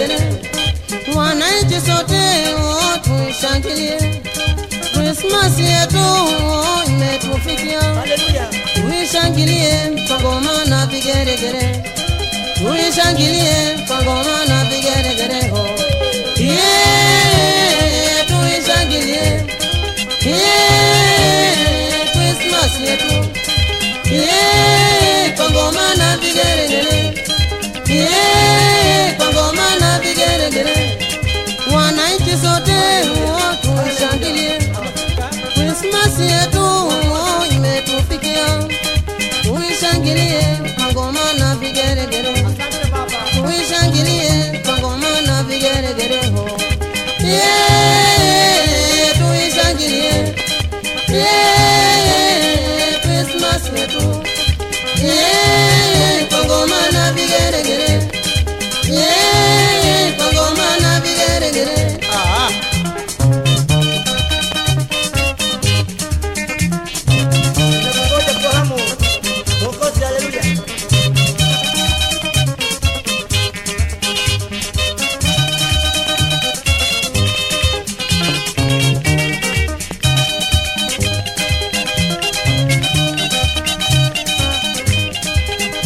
One night, just vigelegele, wananchi sote tushangilie, Christmas yetu imetufikia. Tuishangilie kwa ngoma na vigelegele, tuishangilie kwa ngoma na vigelegele ho. Yeah, tuishangilie. Yeah, Christmas yetu. Yeah, kwa ngoma na vigelegele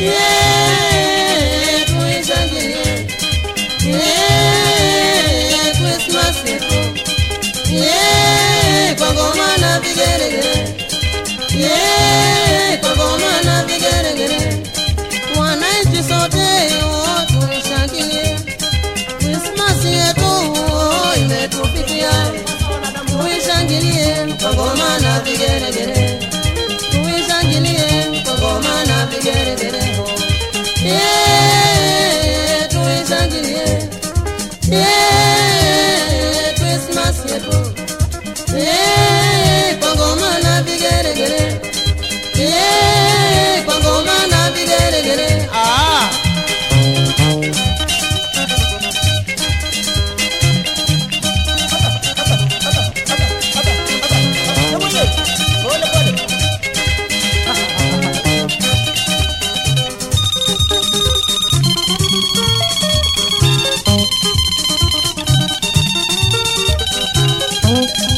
Yeah. Okay.